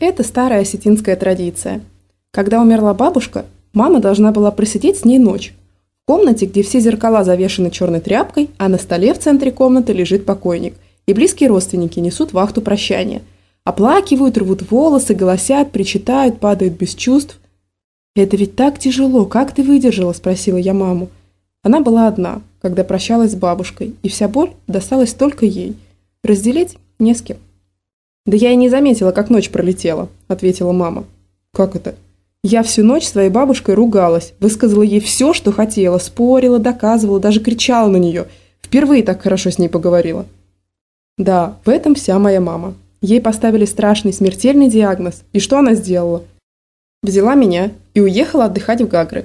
Это старая осетинская традиция. Когда умерла бабушка, мама должна была просидеть с ней ночь. В комнате, где все зеркала завешены черной тряпкой, а на столе в центре комнаты лежит покойник, и близкие родственники несут вахту прощания. Оплакивают, рвут волосы, голосят, причитают, падают без чувств. «Это ведь так тяжело, как ты выдержала?» – спросила я маму. Она была одна, когда прощалась с бабушкой, и вся боль досталась только ей. Разделить не с кем. «Да я и не заметила, как ночь пролетела», – ответила мама. «Как это?» Я всю ночь своей бабушкой ругалась, высказала ей все, что хотела, спорила, доказывала, даже кричала на нее. Впервые так хорошо с ней поговорила. Да, в этом вся моя мама. Ей поставили страшный смертельный диагноз. И что она сделала? Взяла меня и уехала отдыхать в Гагры.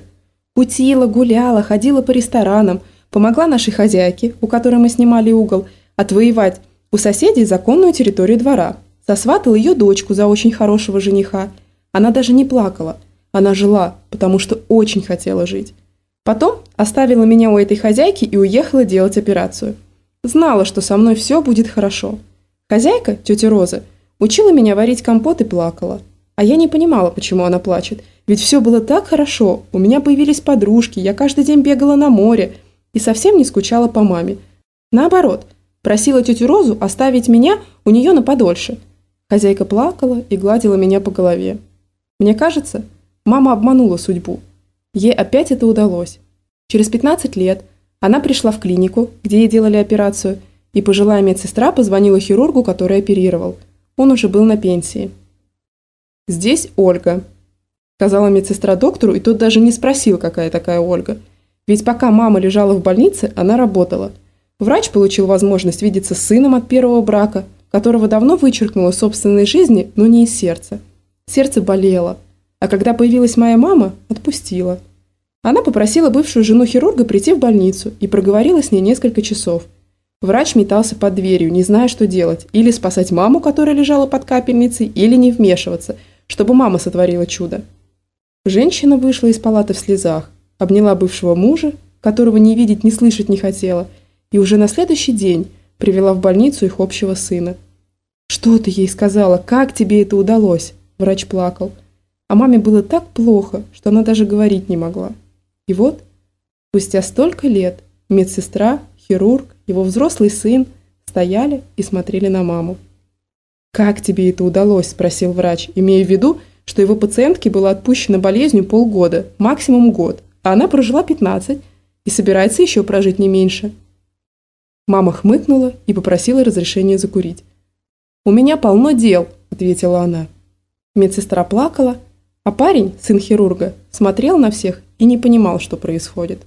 Кутила, гуляла, ходила по ресторанам, помогла нашей хозяйке, у которой мы снимали угол, отвоевать у соседей законную территорию двора, Сосватал ее дочку за очень хорошего жениха. Она даже не плакала. Она жила, потому что очень хотела жить. Потом оставила меня у этой хозяйки и уехала делать операцию. Знала, что со мной все будет хорошо. Хозяйка, тетя Роза, учила меня варить компот и плакала. А я не понимала, почему она плачет. Ведь все было так хорошо. У меня появились подружки, я каждый день бегала на море и совсем не скучала по маме. Наоборот, просила тетю Розу оставить меня у нее на подольше – Хозяйка плакала и гладила меня по голове. Мне кажется, мама обманула судьбу. Ей опять это удалось. Через 15 лет она пришла в клинику, где ей делали операцию, и пожилая медсестра позвонила хирургу, который оперировал. Он уже был на пенсии. «Здесь Ольга», – сказала медсестра доктору, и тот даже не спросил, какая такая Ольга. Ведь пока мама лежала в больнице, она работала. Врач получил возможность видеться с сыном от первого брака – которого давно вычеркнула собственной жизни, но не из сердца. Сердце болело, а когда появилась моя мама, отпустила. Она попросила бывшую жену хирурга прийти в больницу и проговорила с ней несколько часов. Врач метался под дверью, не зная, что делать, или спасать маму, которая лежала под капельницей, или не вмешиваться, чтобы мама сотворила чудо. Женщина вышла из палаты в слезах, обняла бывшего мужа, которого не видеть, не слышать не хотела, и уже на следующий день привела в больницу их общего сына. «Что ты ей сказала? Как тебе это удалось?» Врач плакал. А маме было так плохо, что она даже говорить не могла. И вот, спустя столько лет, медсестра, хирург, его взрослый сын стояли и смотрели на маму. «Как тебе это удалось?» – спросил врач, имея в виду, что его пациентке было отпущено болезнью полгода, максимум год, а она прожила 15 и собирается еще прожить не меньше. Мама хмыкнула и попросила разрешения закурить. «У меня полно дел», – ответила она. Медсестра плакала, а парень, сын хирурга, смотрел на всех и не понимал, что происходит.